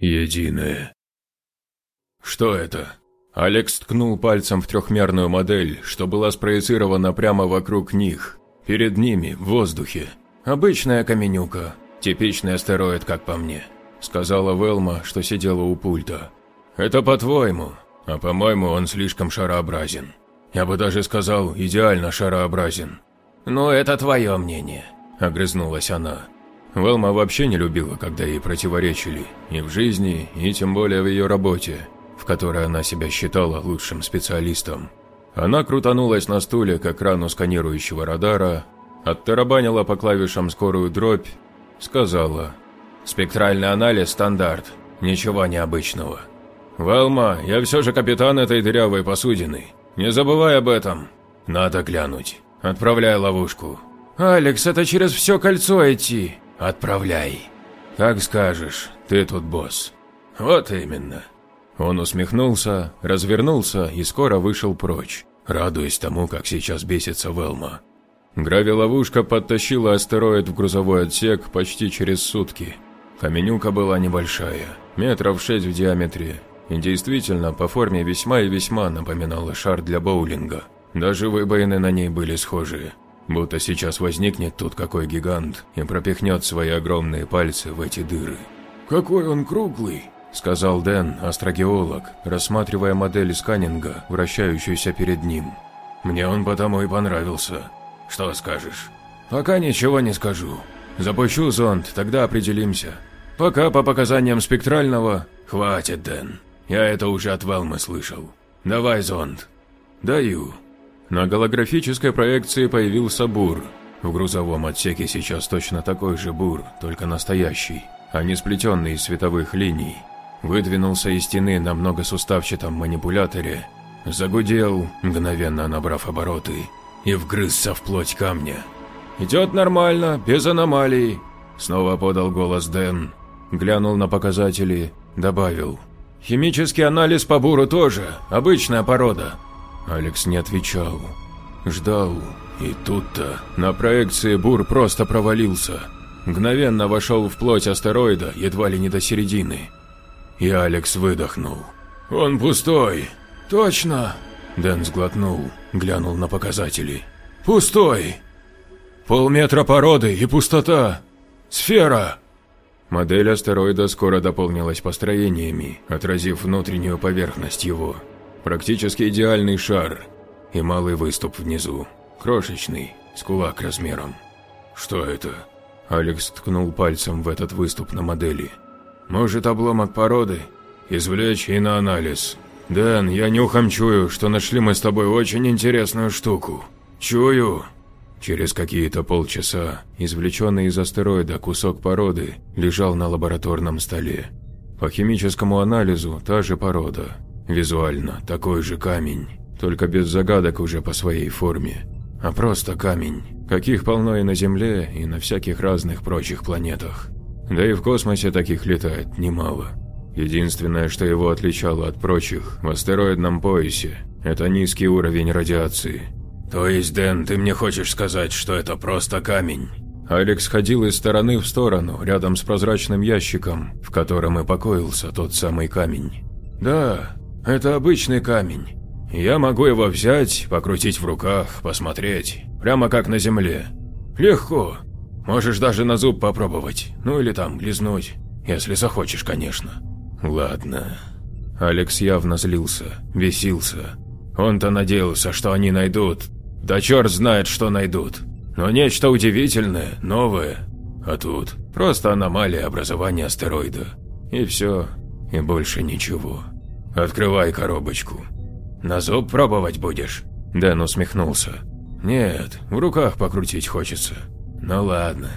единое. Что это? Алекс ткнул пальцем в трехмерную модель, что была спроецирована прямо вокруг них. Перед ними, в воздухе. Обычная каменюка. Типичный астероид, как по мне. Сказала Велма, что сидела у пульта. Это по-твоему, а по-моему он слишком шарообразен. Я бы даже сказал, идеально шарообразен. «Ну, это твое мнение», – огрызнулась она. Велма вообще не любила, когда ей противоречили, и в жизни, и тем более в ее работе, в которой она себя считала лучшим специалистом. Она крутанулась на стуле к экрану сканирующего радара, оттарабанила по клавишам скорую дробь, сказала «Спектральный анализ стандарт, ничего необычного». «Велма, я все же капитан этой дырявой посудины. Не забывай об этом. Надо глянуть. Отправляй ловушку». «Алекс, это через все кольцо идти». «Отправляй». «Как скажешь, ты тут босс». «Вот именно». Он усмехнулся, развернулся и скоро вышел прочь, радуясь тому, как сейчас бесится Велма. Гравиловушка подтащила астероид в грузовой отсек почти через сутки. Каменюка была небольшая, метров шесть в диаметре, и действительно по форме весьма и весьма напоминала шар для боулинга. Даже выбоины на ней были схожие. Будто сейчас возникнет тут какой гигант и пропихнет свои огромные пальцы в эти дыры. «Какой он круглый!» – сказал Дэн, астрогеолог, рассматривая модель сканинга, вращающуюся перед ним. «Мне он потому и понравился. Что скажешь?» «Пока ничего не скажу. Запущу зонд, тогда определимся. Пока по показаниям спектрального...» «Хватит, Дэн. Я это уже от Велмы слышал. Давай зонд». «Даю». На голографической проекции появился бур. В грузовом отсеке сейчас точно такой же бур, только настоящий, а не сплетенный из световых линий. Выдвинулся из стены на многосуставчатом манипуляторе, загудел, мгновенно набрав обороты, и вгрызся в плоть камня. «Идет нормально, без аномалий», – снова подал голос Дэн, глянул на показатели, добавил. «Химический анализ по буру тоже, обычная порода, Алекс не отвечал. Ждал. И тут-то на проекции бур просто провалился. Мгновенно вошел в плоть астероида, едва ли не до середины. И Алекс выдохнул. «Он пустой!» «Точно!» Дэн сглотнул, глянул на показатели. «Пустой! Полметра породы и пустота! Сфера!» Модель астероида скоро дополнилась построениями, отразив внутреннюю поверхность его. Практически идеальный шар и малый выступ внизу. Крошечный, с кулак размером. Что это? Алекс ткнул пальцем в этот выступ на модели. Может, обломок породы? Извлечь и на анализ. Дэн, я нюхом чую, что нашли мы с тобой очень интересную штуку. Чую. Через какие-то полчаса извлеченный из астероида кусок породы лежал на лабораторном столе. По химическому анализу та же порода, Визуально такой же камень, только без загадок уже по своей форме. А просто камень, каких полно и на Земле, и на всяких разных прочих планетах. Да и в космосе таких летает немало. Единственное, что его отличало от прочих в астероидном поясе, это низкий уровень радиации. «То есть, Дэн, ты мне хочешь сказать, что это просто камень?» Алекс ходил из стороны в сторону, рядом с прозрачным ящиком, в котором и покоился тот самый камень. «Да, это обычный камень. Я могу его взять, покрутить в руках, посмотреть, прямо как на земле. Легко. Можешь даже на зуб попробовать, ну или там лизнуть, если захочешь, конечно. Ладно. Алекс явно злился, бесился. Он-то надеялся, что они найдут. Да черт знает, что найдут. Но нечто удивительное, новое. А тут просто аномалия образования астероида. И все, и больше ничего. «Открывай коробочку». «На зуб пробовать будешь?» Дэн усмехнулся. «Нет, в руках покрутить хочется». «Ну ладно».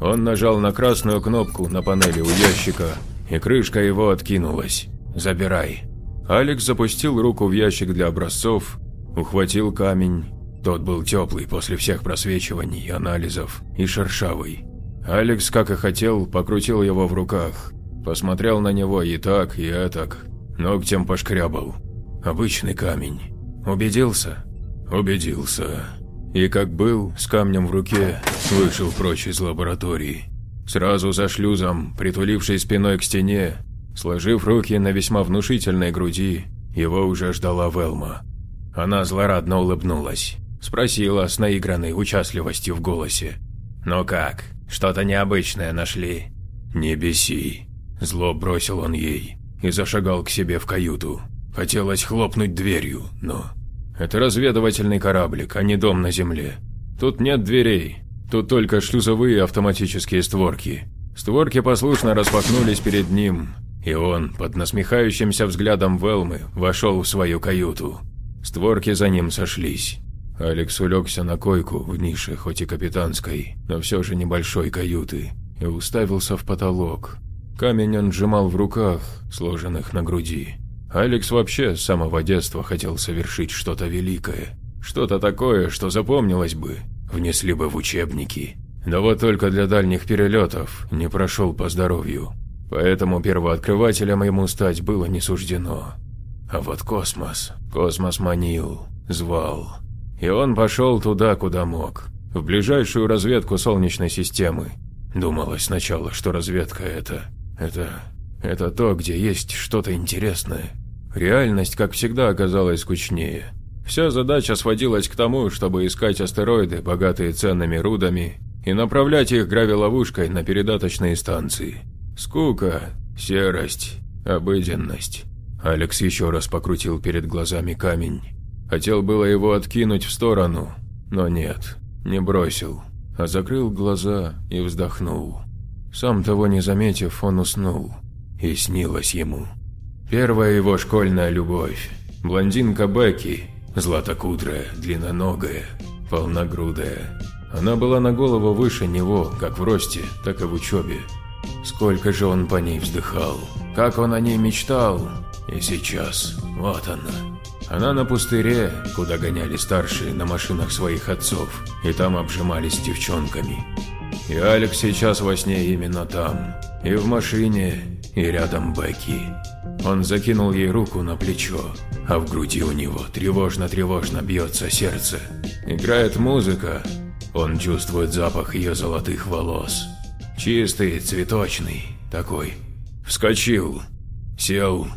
Он нажал на красную кнопку на панели у ящика, и крышка его откинулась. «Забирай». Алекс запустил руку в ящик для образцов, ухватил камень. Тот был теплый после всех просвечиваний, анализов и шершавый. Алекс, как и хотел, покрутил его в руках. Посмотрел на него и так, и этак, Ногтем пошкрябал. Обычный камень. Убедился? Убедился. И как был, с камнем в руке, вышел прочь из лаборатории. Сразу за шлюзом, притулившись спиной к стене, Сложив руки на весьма внушительной груди, его уже ждала Велма. Она злорадно улыбнулась, спросила с наигранной участливостью в голосе. «Ну как, что-то необычное нашли?» «Не беси», – зло бросил он ей и зашагал к себе в каюту. Хотелось хлопнуть дверью, но... Это разведывательный кораблик, а не дом на земле. Тут нет дверей, тут только шлюзовые автоматические створки. Створки послушно распахнулись перед ним, и он, под насмехающимся взглядом Велмы, вошел в свою каюту. Створки за ним сошлись. Алекс улегся на койку в нише, хоть и капитанской, но все же небольшой каюты, и уставился в потолок. Камень он сжимал в руках, сложенных на груди. Алекс вообще с самого детства хотел совершить что-то великое. Что-то такое, что запомнилось бы, внесли бы в учебники. Да вот только для дальних перелетов не прошел по здоровью. Поэтому первооткрывателем ему стать было не суждено. А вот космос, космос манил, звал. И он пошел туда, куда мог, в ближайшую разведку Солнечной системы. Думалось сначала, что разведка это... это... это то, где есть что-то интересное. Реальность, как всегда, оказалась скучнее. Вся задача сводилась к тому, чтобы искать астероиды, богатые ценными рудами, и направлять их гравиловушкой на передаточные станции. Скука, серость, обыденность. Алекс еще раз покрутил перед глазами камень. Хотел было его откинуть в сторону, но нет, не бросил, а закрыл глаза и вздохнул. Сам того не заметив, он уснул, и снилось ему. Первая его школьная любовь. Блондинка Бекки, златокудрая, длинноногая, полногрудая. Она была на голову выше него, как в росте, так и в учебе. Сколько же он по ней вздыхал, как он о ней мечтал. И сейчас, вот она. Она на пустыре, куда гоняли старшие на машинах своих отцов, и там обжимались девчонками. И Алекс сейчас во сне именно там, и в машине, и рядом Бекки. Он закинул ей руку на плечо, а в груди у него тревожно-тревожно бьется сердце. Играет музыка, он чувствует запах ее золотых волос. Чистый, цветочный, такой. Вскочил, сел,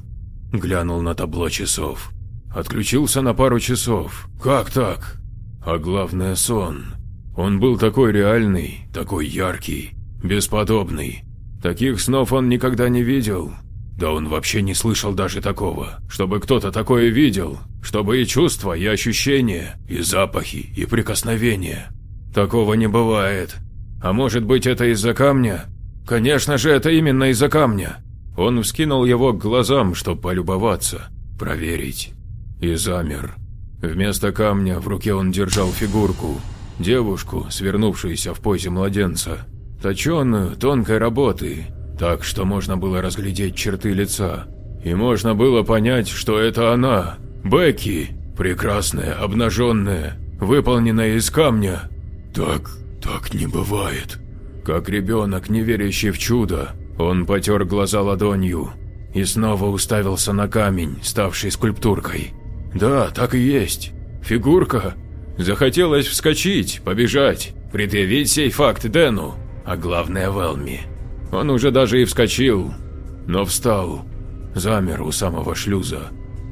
глянул на табло часов. Отключился на пару часов. Как так? А главное сон. Он был такой реальный, такой яркий, бесподобный. Таких снов он никогда не видел. Да он вообще не слышал даже такого, чтобы кто-то такое видел, чтобы и чувства, и ощущения, и запахи, и прикосновения. Такого не бывает. А может быть это из-за камня? Конечно же это именно из-за камня. Он вскинул его к глазам, чтобы полюбоваться, проверить. И замер. Вместо камня в руке он держал фигурку. Девушку, свернувшуюся в позе младенца. Точеную, тонкой работы, так что можно было разглядеть черты лица. И можно было понять, что это она, Бекки, прекрасная, обнаженная, выполненная из камня. Так так не бывает. Как ребенок, не верящий в чудо, он потер глаза ладонью и снова уставился на камень, ставший скульптуркой. Да, так и есть. Фигурка. Захотелось вскочить, побежать, предъявить сей факт Дэну, а главное Велми. Он уже даже и вскочил, но встал, замер у самого шлюза.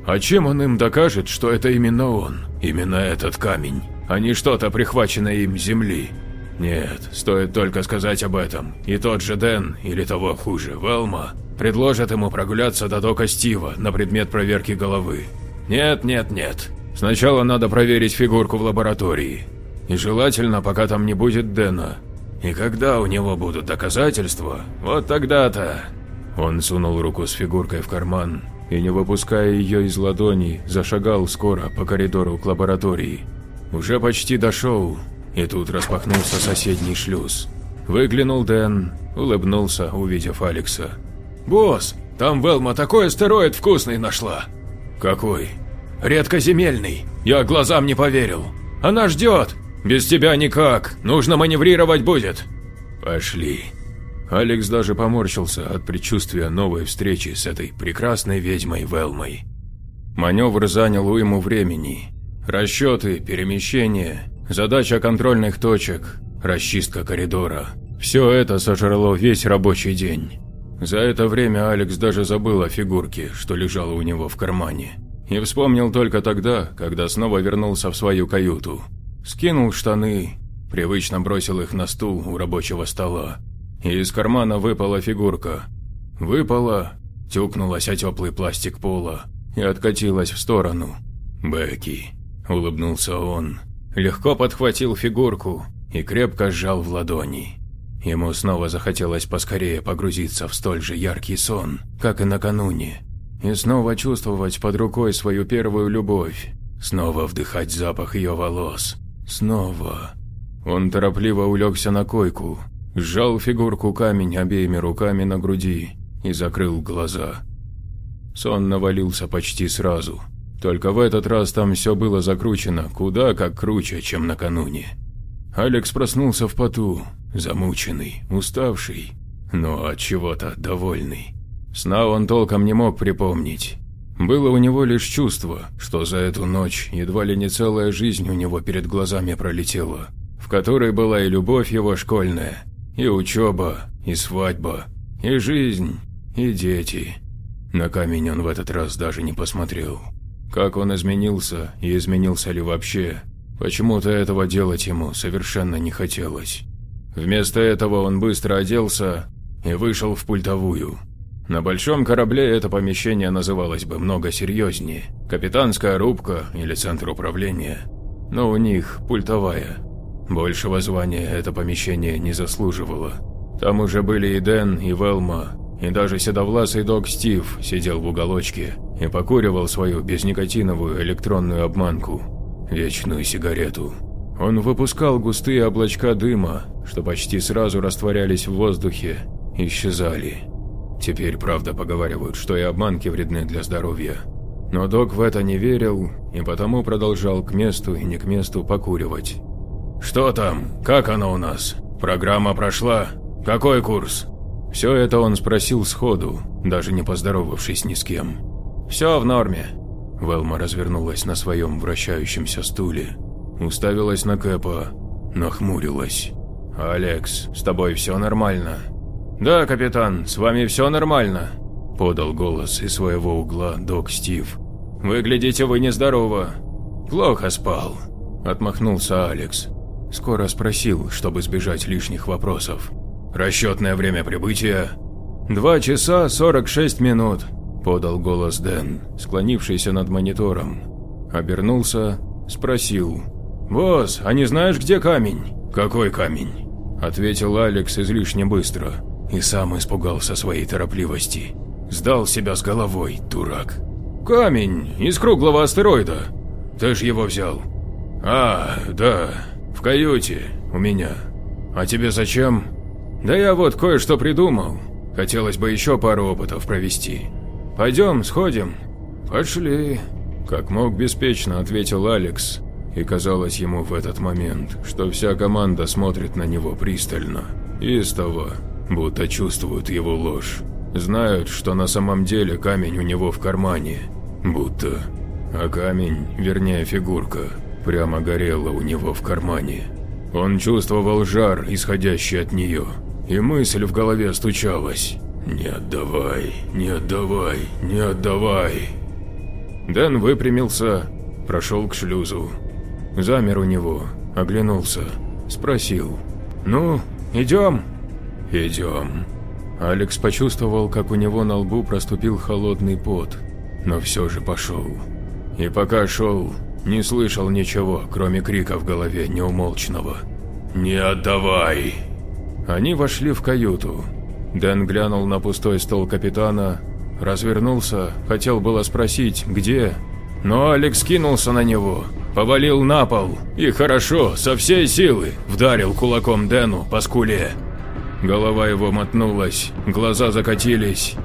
А чем он им докажет, что это именно он, именно этот камень, а не что-то прихваченное им земли? Нет, стоит только сказать об этом, и тот же Дэн, или того хуже, Велма, предложат ему прогуляться до дока Стива на предмет проверки головы. Нет, нет, нет. Сначала надо проверить фигурку в лаборатории. И желательно, пока там не будет Дэна. И когда у него будут доказательства, вот тогда-то... Он сунул руку с фигуркой в карман и, не выпуская ее из ладони, зашагал скоро по коридору к лаборатории. Уже почти дошел, и тут распахнулся соседний шлюз. Выглянул Дэн, улыбнулся, увидев Алекса. «Босс, там Велма такой астероид вкусный нашла!» «Какой?» «Редкоземельный. Я глазам не поверил. Она ждет. Без тебя никак. Нужно маневрировать будет». «Пошли». Алекс даже поморщился от предчувствия новой встречи с этой прекрасной ведьмой Велмой. Маневр занял уйму времени. Расчеты, перемещения, Задача контрольных точек, расчистка коридора. Все это сожрало весь рабочий день. За это время Алекс даже забыл о фигурке, что лежала у него в кармане. И вспомнил только тогда, когда снова вернулся в свою каюту. Скинул штаны, привычно бросил их на стул у рабочего стола. И из кармана выпала фигурка. Выпала, тюкнулась о теплый пластик пола и откатилась в сторону. «Бекки», – улыбнулся он, легко подхватил фигурку и крепко сжал в ладони. Ему снова захотелось поскорее погрузиться в столь же яркий сон, как и накануне, и снова чувствовать под рукой свою первую любовь, снова вдыхать запах ее волос, снова. Он торопливо улегся на койку, сжал фигурку камень обеими руками на груди и закрыл глаза. Сон навалился почти сразу, только в этот раз там все было закручено куда как круче, чем накануне. Алекс проснулся в поту, замученный, уставший, но от чего-то довольный. Сна он толком не мог припомнить. Было у него лишь чувство, что за эту ночь едва ли не целая жизнь у него перед глазами пролетела, в которой была и любовь его школьная, и учеба, и свадьба, и жизнь, и дети. На камень он в этот раз даже не посмотрел. Как он изменился и изменился ли вообще, почему-то этого делать ему совершенно не хотелось. Вместо этого он быстро оделся и вышел в пультовую. На большом корабле это помещение называлось бы много серьезнее – капитанская рубка или центр управления. Но у них пультовая. Большего звания это помещение не заслуживало. Там уже были и Дэн, и Велма, и даже седовласый док Стив сидел в уголочке и покуривал свою безникотиновую электронную обманку – вечную сигарету. Он выпускал густые облачка дыма, что почти сразу растворялись в воздухе, исчезали. Теперь, правда, поговаривают, что и обманки вредны для здоровья. Но док в это не верил и потому продолжал к месту и не к месту покуривать. «Что там? Как оно у нас? Программа прошла? Какой курс?» Все это он спросил сходу, даже не поздоровавшись ни с кем. «Все в норме». Велма развернулась на своем вращающемся стуле, уставилась на Кэпа, нахмурилась. «Алекс, с тобой все нормально?» «Да, капитан, с вами все нормально», – подал голос из своего угла док Стив. «Выглядите вы нездорово». «Плохо спал», – отмахнулся Алекс. Скоро спросил, чтобы избежать лишних вопросов. «Расчетное время прибытия?» «Два часа сорок шесть минут», – подал голос Дэн, склонившийся над монитором. Обернулся, спросил. «Босс, а не знаешь, где камень?» «Какой камень?» – ответил Алекс излишне быстро и сам испугался своей торопливости. Сдал себя с головой, дурак. «Камень из круглого астероида. Ты ж его взял». «А, да, в каюте, у меня. А тебе зачем?» «Да я вот кое-что придумал. Хотелось бы еще пару опытов провести. Пойдем, сходим». «Пошли», – как мог беспечно ответил Алекс. И казалось ему в этот момент, что вся команда смотрит на него пристально. Истово, будто чувствуют его ложь. Знают, что на самом деле камень у него в кармане. Будто. А камень, вернее фигурка, прямо горела у него в кармане. Он чувствовал жар, исходящий от нее, и мысль в голове стучалась. «Не отдавай, не отдавай, не отдавай». Дэн выпрямился, прошел к шлюзу. Замер у него, оглянулся, спросил. «Ну, идем?» «Идем». Алекс почувствовал, как у него на лбу проступил холодный пот, но все же пошел. И пока шел, не слышал ничего, кроме крика в голове неумолчного. «Не отдавай!» Они вошли в каюту. Дэн глянул на пустой стол капитана, развернулся, хотел было спросить, где, но Алекс кинулся на него, повалил на пол и хорошо, со всей силы, вдарил кулаком Дэну по скуле. Голова его мотнулась, глаза закатились.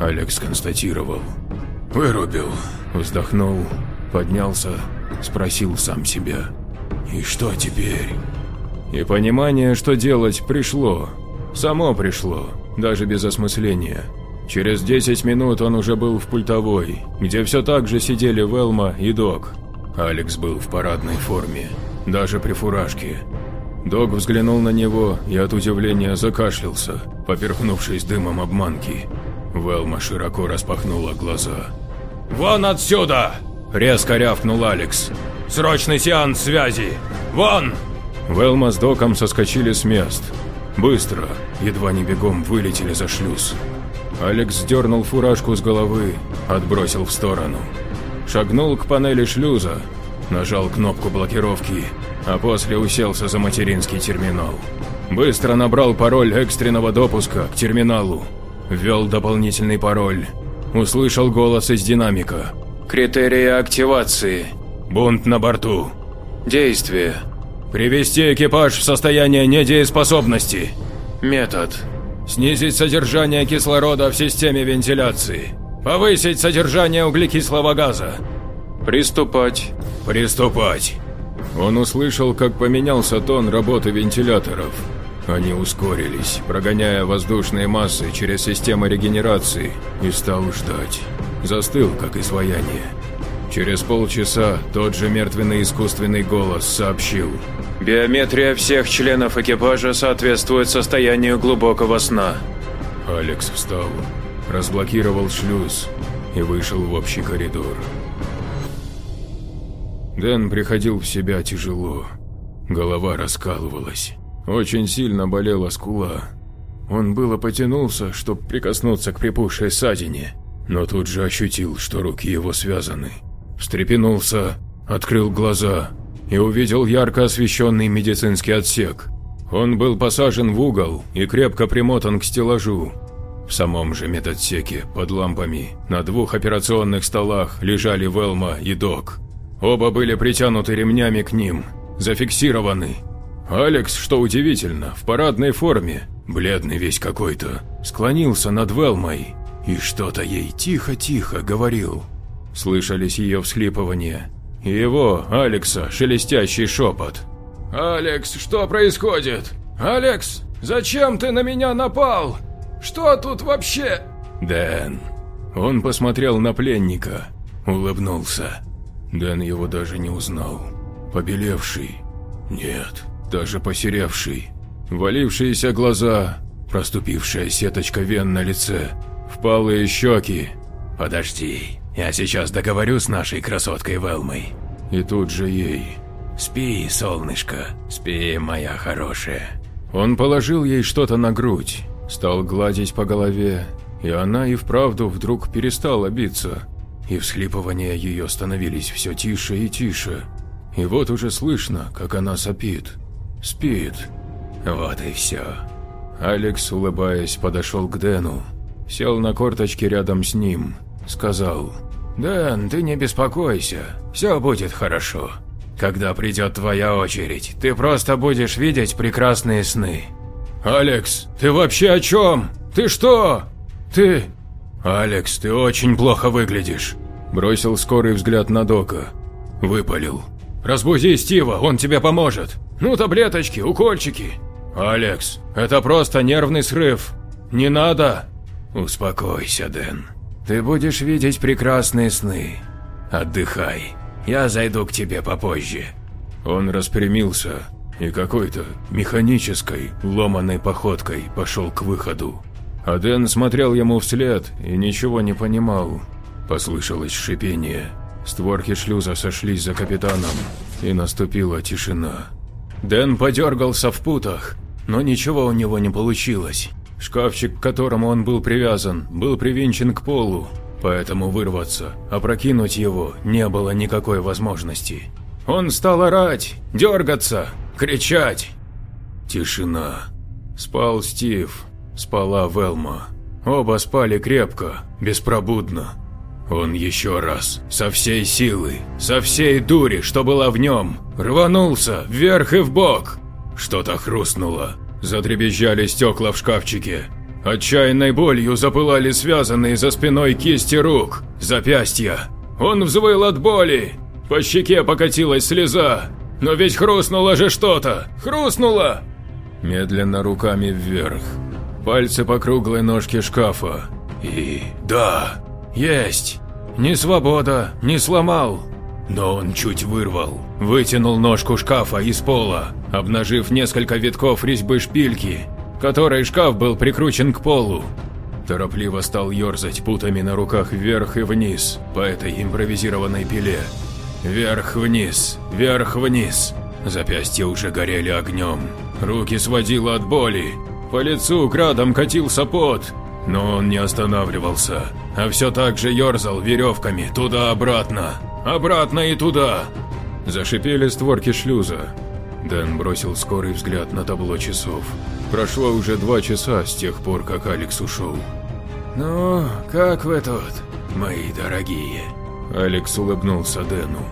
Алекс констатировал. «Вырубил», вздохнул, поднялся, спросил сам себя. «И что теперь?» И понимание, что делать, пришло. Само пришло, даже без осмысления. Через 10 минут он уже был в пультовой, где все так же сидели Велма и Док. Алекс был в парадной форме, даже при фуражке. Дог взглянул на него и от удивления закашлялся, поперхнувшись дымом обманки. Велма широко распахнула глаза. «Вон отсюда!» – резко рявкнул Алекс. «Срочный сеанс связи! Вон!» Велма с Доком соскочили с мест. Быстро, едва не бегом, вылетели за шлюз. Алекс сдернул фуражку с головы, отбросил в сторону. Шагнул к панели шлюза, нажал кнопку блокировки, а после уселся за материнский терминал. Быстро набрал пароль экстренного допуска к терминалу, ввел дополнительный пароль, услышал голос из динамика. «Критерии активации. Бунт на борту. Действие. Привести экипаж в состояние недееспособности. Метод. Снизить содержание кислорода в системе вентиляции. Повысить содержание углекислого газа. Приступать. Приступать. Он услышал, как поменялся тон работы вентиляторов. Они ускорились, прогоняя воздушные массы через систему регенерации, и стал ждать. Застыл, как изваяние. Через полчаса тот же мертвенный искусственный голос сообщил. «Биометрия всех членов экипажа соответствует состоянию глубокого сна». Алекс встал, разблокировал шлюз и вышел в общий коридор. Дэн приходил в себя тяжело. Голова раскалывалась. Очень сильно болела скула. Он было потянулся, чтобы прикоснуться к припухшей ссадине, но тут же ощутил, что руки его связаны. Встрепенулся, открыл глаза и увидел ярко освещенный медицинский отсек. Он был посажен в угол и крепко примотан к стеллажу. В самом же медотсеке, под лампами, на двух операционных столах лежали Велма и Док. Оба были притянуты ремнями к ним, зафиксированы. Алекс, что удивительно, в парадной форме, бледный весь какой-то, склонился над Велмой и что-то ей тихо-тихо говорил. Слышались ее всхлипывания и его, Алекса, шелестящий шепот. «Алекс, что происходит? Алекс, зачем ты на меня напал? Что тут вообще?» «Дэн». Он посмотрел на пленника, улыбнулся. Дэн его даже не узнал. Побелевший. Нет, даже посеревший. Валившиеся глаза, проступившая сеточка вен на лице, впалые щеки. «Подожди, я сейчас договорю с нашей красоткой Велмой». И тут же ей. «Спи, солнышко, спи, моя хорошая». Он положил ей что-то на грудь, стал гладить по голове, и она и вправду вдруг перестала биться и всхлипывания ее становились все тише и тише. И вот уже слышно, как она сопит. Спит. Вот и все. Алекс, улыбаясь, подошел к Дэну, сел на корточки рядом с ним, сказал, «Дэн, ты не беспокойся, все будет хорошо. Когда придет твоя очередь, ты просто будешь видеть прекрасные сны». «Алекс, ты вообще о чем? Ты что? Ты...» «Алекс, ты очень плохо выглядишь», – бросил скорый взгляд на Дока. Выпалил. «Разбуди Стива, он тебе поможет. Ну, таблеточки, укольчики». «Алекс, это просто нервный срыв. Не надо». «Успокойся, Дэн. Ты будешь видеть прекрасные сны. Отдыхай. Я зайду к тебе попозже». Он распрямился и какой-то механической, ломаной походкой пошел к выходу. А Дэн смотрел ему вслед и ничего не понимал. Послышалось шипение. Створки шлюза сошлись за капитаном, и наступила тишина. Дэн подергался в путах, но ничего у него не получилось. Шкафчик, к которому он был привязан, был привинчен к полу, поэтому вырваться, опрокинуть его не было никакой возможности. Он стал орать, дергаться, кричать. Тишина. Спал Стив, Спала Велма. Оба спали крепко, беспробудно. Он еще раз, со всей силы, со всей дури, что была в нем, рванулся вверх и вбок. Что-то хрустнуло, задребезжали стекла в шкафчике. Отчаянной болью запылали связанные за спиной кисти рук, запястья. Он взвыл от боли, по щеке покатилась слеза. Но ведь хрустнуло же что-то, хрустнуло! Медленно руками вверх, пальцы по круглой ножке шкафа. И да, есть. Не свобода, не сломал. но он чуть вырвал. Вытянул ножку шкафа из пола, обнажив несколько витков резьбы шпильки, которой шкаф был прикручен к полу. Торопливо стал ерзать путами на руках вверх и вниз по этой импровизированной пиле. Вверх-вниз, вверх-вниз. Запястья уже горели огнем. Руки сводило от боли. По лицу градом катился пот, но он не останавливался, а все так же ерзал веревками туда-обратно, обратно и туда. Зашипели створки шлюза. Дэн бросил скорый взгляд на табло часов. Прошло уже два часа с тех пор, как Алекс ушел. «Ну, как вы тут, мои дорогие?» Алекс улыбнулся Дэну.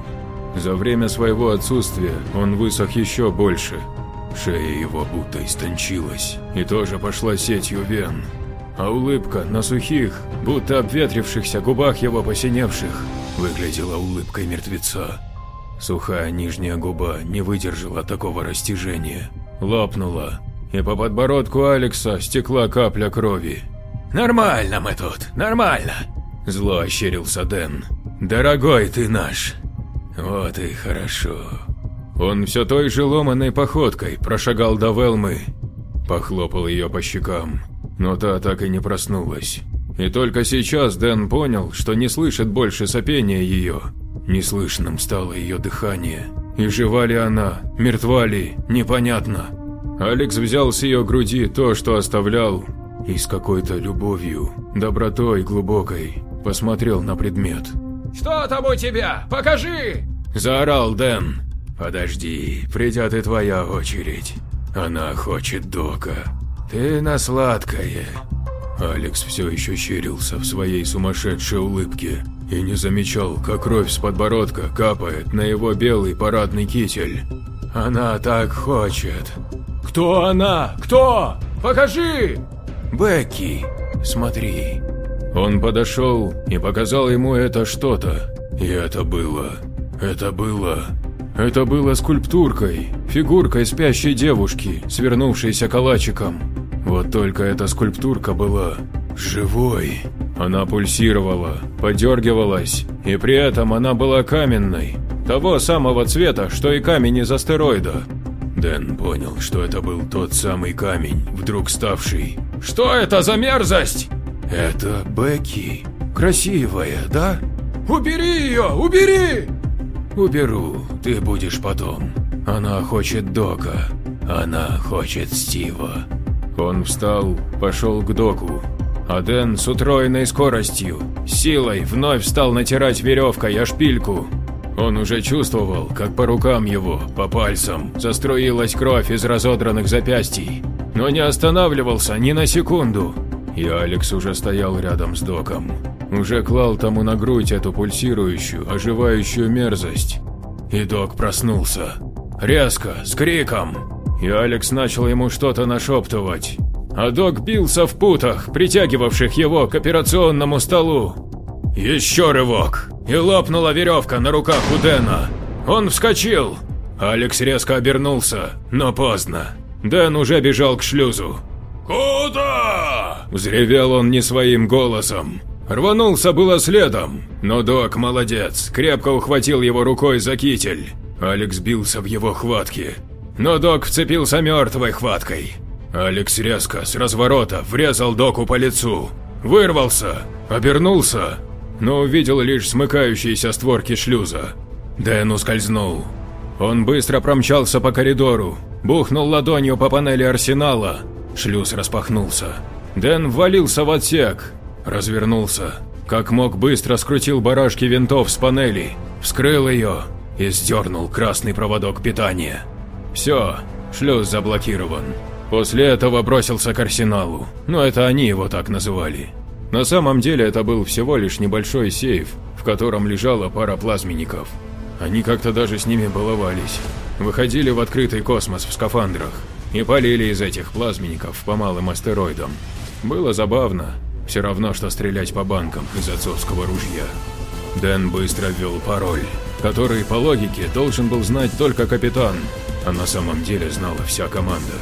За время своего отсутствия он высох еще больше. Шея его будто истончилась и тоже пошла сетью вен. А улыбка на сухих, будто обветрившихся губах его посиневших, выглядела улыбкой мертвеца. Сухая нижняя губа не выдержала такого растяжения, лопнула, и по подбородку Алекса стекла капля крови. «Нормально мы тут, нормально!» Зло ощерился Дэн. «Дорогой ты наш!» «Вот и хорошо!» Он все той же ломаной походкой прошагал до Велмы, похлопал ее по щекам, но та так и не проснулась. И только сейчас Дэн понял, что не слышит больше сопения ее. Неслышным стало ее дыхание. И жива ли она, мертва ли, непонятно. Алекс взял с ее груди то, что оставлял, и с какой-то любовью, добротой глубокой посмотрел на предмет. «Что там у тебя? Покажи!» – заорал Дэн. «Подожди, придет и твоя очередь. Она хочет Дока. Ты на сладкое». Алекс все еще щерился в своей сумасшедшей улыбке и не замечал, как кровь с подбородка капает на его белый парадный китель. «Она так хочет!» «Кто она? Кто? Покажи!» «Бекки, смотри». Он подошел и показал ему это что-то. И это было... Это было... Это было скульптуркой, фигуркой спящей девушки, свернувшейся калачиком. Вот только эта скульптурка была живой. Она пульсировала, подергивалась, и при этом она была каменной, того самого цвета, что и камень из астероида. Дэн понял, что это был тот самый камень, вдруг ставший. «Что это за мерзость?» «Это Бекки. Красивая, да?» «Убери ее! Убери!» «Уберу, ты будешь потом. Она хочет Дока. Она хочет Стива». Он встал, пошел к доку, а Дэн с утроенной скоростью, силой вновь стал натирать веревкой о шпильку. Он уже чувствовал, как по рукам его, по пальцам, заструилась кровь из разодранных запястий, но не останавливался ни на секунду. И Алекс уже стоял рядом с доком, уже клал тому на грудь эту пульсирующую, оживающую мерзость. И док проснулся. Резко, с криком и Алекс начал ему что-то нашептывать. А док бился в путах, притягивавших его к операционному столу. Еще рывок, и лопнула веревка на руках у Дэна. Он вскочил. Алекс резко обернулся, но поздно. Дэн уже бежал к шлюзу. «Куда?» – взревел он не своим голосом. Рванулся было следом, но док молодец, крепко ухватил его рукой за китель. Алекс бился в его хватке, но док вцепился мертвой хваткой. Алекс резко, с разворота, врезал доку по лицу. Вырвался, обернулся, но увидел лишь смыкающиеся створки шлюза. Дэн ускользнул. Он быстро промчался по коридору, бухнул ладонью по панели арсенала. Шлюз распахнулся. Дэн ввалился в отсек, развернулся. Как мог быстро скрутил барашки винтов с панели, вскрыл ее и сдернул красный проводок питания. Все, шлюз заблокирован. После этого бросился к арсеналу, но это они его так называли. На самом деле это был всего лишь небольшой сейф, в котором лежала пара плазменников. Они как-то даже с ними баловались. Выходили в открытый космос в скафандрах и полили из этих плазменников по малым астероидам. Было забавно, все равно, что стрелять по банкам из отцовского ружья. Дэн быстро ввел пароль, который, по логике, должен был знать только капитан, а на самом деле знала вся команда.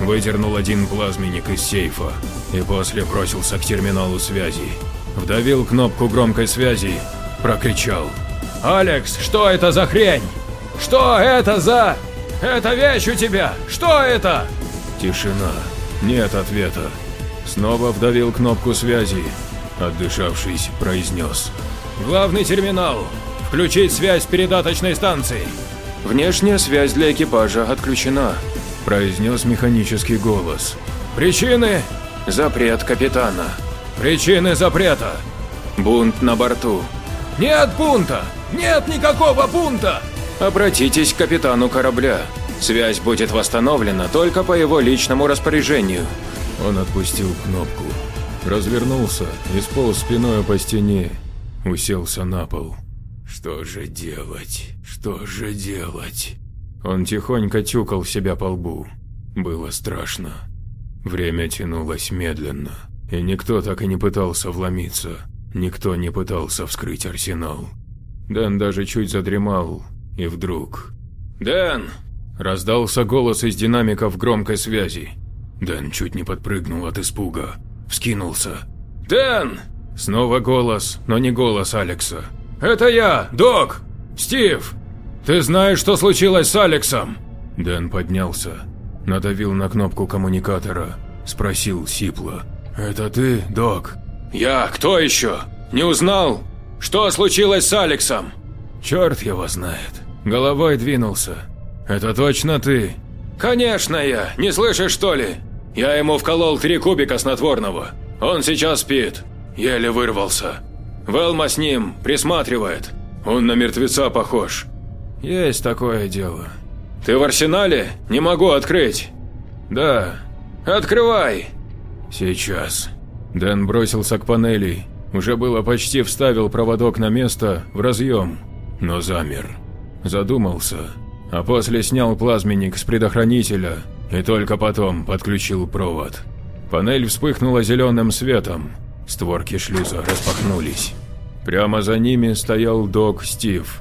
Выдернул один плазменник из сейфа и после бросился к терминалу связи. Вдавил кнопку громкой связи, прокричал «Алекс, что это за хрень? Что это за... Это вещь у тебя? Что это?» Тишина. Нет ответа. Снова вдавил кнопку связи. Отдышавшись, произнес. «Главный терминал. Включить связь с передаточной станцией». «Внешняя связь для экипажа отключена», – произнес механический голос. «Причины?» «Запрет капитана». «Причины запрета?» «Бунт на борту». «Нет бунта! Нет никакого бунта!» «Обратитесь к капитану корабля. Связь будет восстановлена только по его личному распоряжению». Он отпустил кнопку, развернулся и сполз спиной по стене, уселся на пол. Что же делать? Что же делать? Он тихонько тюкал себя по лбу. Было страшно. Время тянулось медленно, и никто так и не пытался вломиться. Никто не пытался вскрыть арсенал. Дэн даже чуть задремал, и вдруг... «Дэн!» – раздался голос из динамиков громкой связи. Дэн чуть не подпрыгнул от испуга. Вскинулся. «Дэн!» Снова голос, но не голос Алекса. «Это я, Док! Стив! Ты знаешь, что случилось с Алексом?» Дэн поднялся, надавил на кнопку коммуникатора, спросил сипло. «Это ты, Док?» «Я? Кто еще? Не узнал? Что случилось с Алексом?» «Черт его знает. Головой двинулся. Это точно ты?» «Конечно я. Не слышишь, что ли? Я ему вколол три кубика снотворного. Он сейчас спит. Еле вырвался. Велма с ним присматривает. Он на мертвеца похож. Есть такое дело. Ты в арсенале? Не могу открыть. Да. Открывай. Сейчас. Дэн бросился к панели. Уже было почти вставил проводок на место в разъем, но замер. Задумался, а после снял плазменник с предохранителя и только потом подключил провод. Панель вспыхнула зеленым светом, Створки шлюза распахнулись. Прямо за ними стоял док Стив.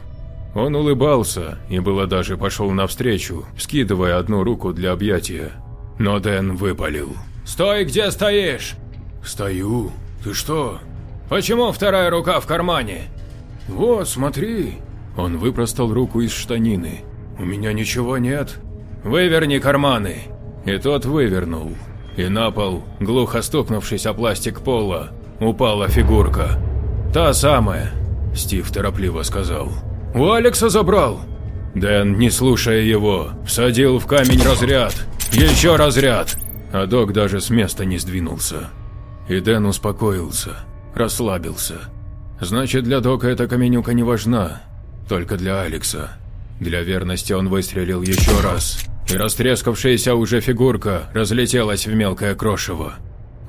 Он улыбался и было даже пошел навстречу, скидывая одну руку для объятия. Но Дэн выпалил. «Стой, где стоишь!» «Стою. Ты что?» «Почему вторая рука в кармане?» «Вот, смотри!» Он выпростал руку из штанины. «У меня ничего нет». «Выверни карманы!» И тот вывернул и на пол, глухо стукнувшись о пластик пола, упала фигурка. «Та самая», – Стив торопливо сказал. «У Алекса забрал!» Дэн, не слушая его, всадил в камень разряд. Еще разряд! А док даже с места не сдвинулся. И Дэн успокоился, расслабился. Значит, для дока эта каменюка не важна, только для Алекса. Для верности он выстрелил еще раз, и растрескавшаяся уже фигурка разлетелась в мелкое крошево.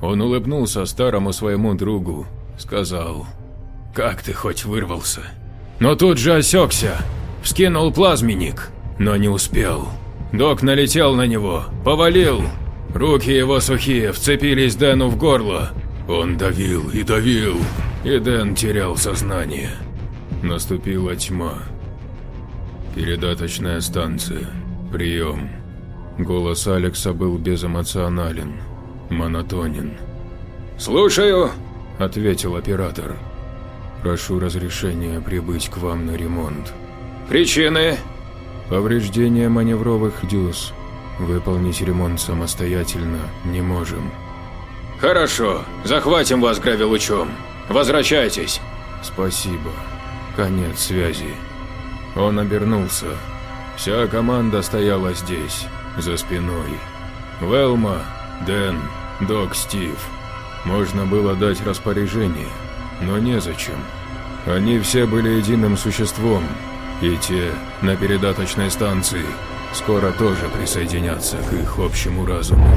Он улыбнулся старому своему другу, сказал, «Как ты хоть вырвался?» Но тут же осекся, вскинул плазменник, но не успел. Док налетел на него, повалил. Руки его сухие вцепились Дэну в горло. Он давил и давил, и Дэн терял сознание. Наступила тьма. Передаточная станция. «Прием». Голос Алекса был безэмоционален, монотонен. «Слушаю», – ответил оператор. «Прошу разрешения прибыть к вам на ремонт». «Причины?» «Повреждение маневровых дюз. Выполнить ремонт самостоятельно не можем». «Хорошо, захватим вас гравилучом. Возвращайтесь». «Спасибо. Конец связи». Он обернулся. Вся команда стояла здесь, за спиной. Велма, Дэн, Док Стив. Можно было дать распоряжение, но незачем. Они все были единым существом, и те на передаточной станции скоро тоже присоединятся к их общему разуму.